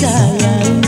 在.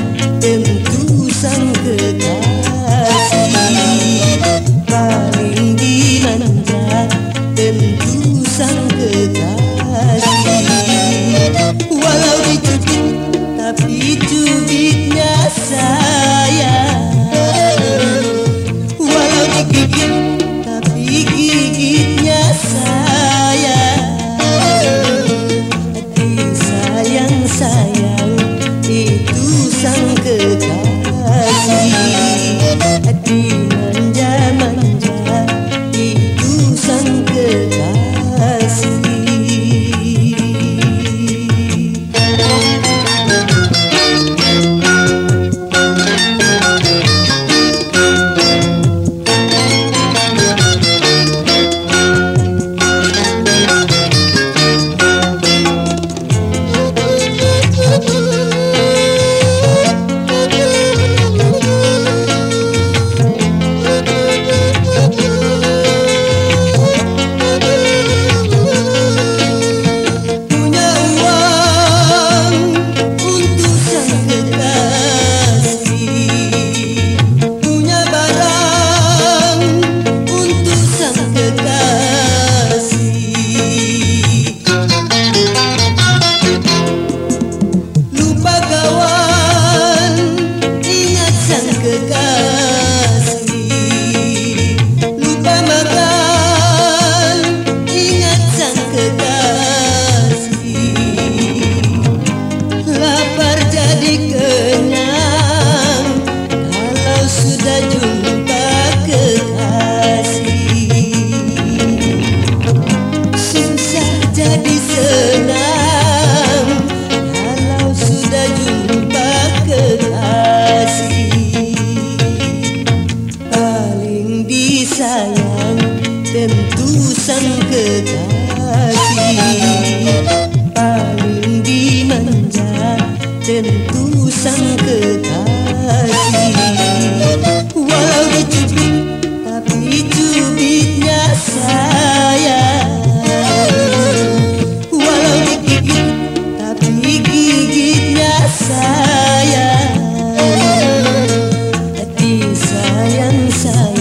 sayang tentu sang kekasih. Paling dimanja tentu sang kekasih. Walau dicubit tapi cubitnya sayang. Walau digigit tapi gigitnya sayang. Hati sayang saya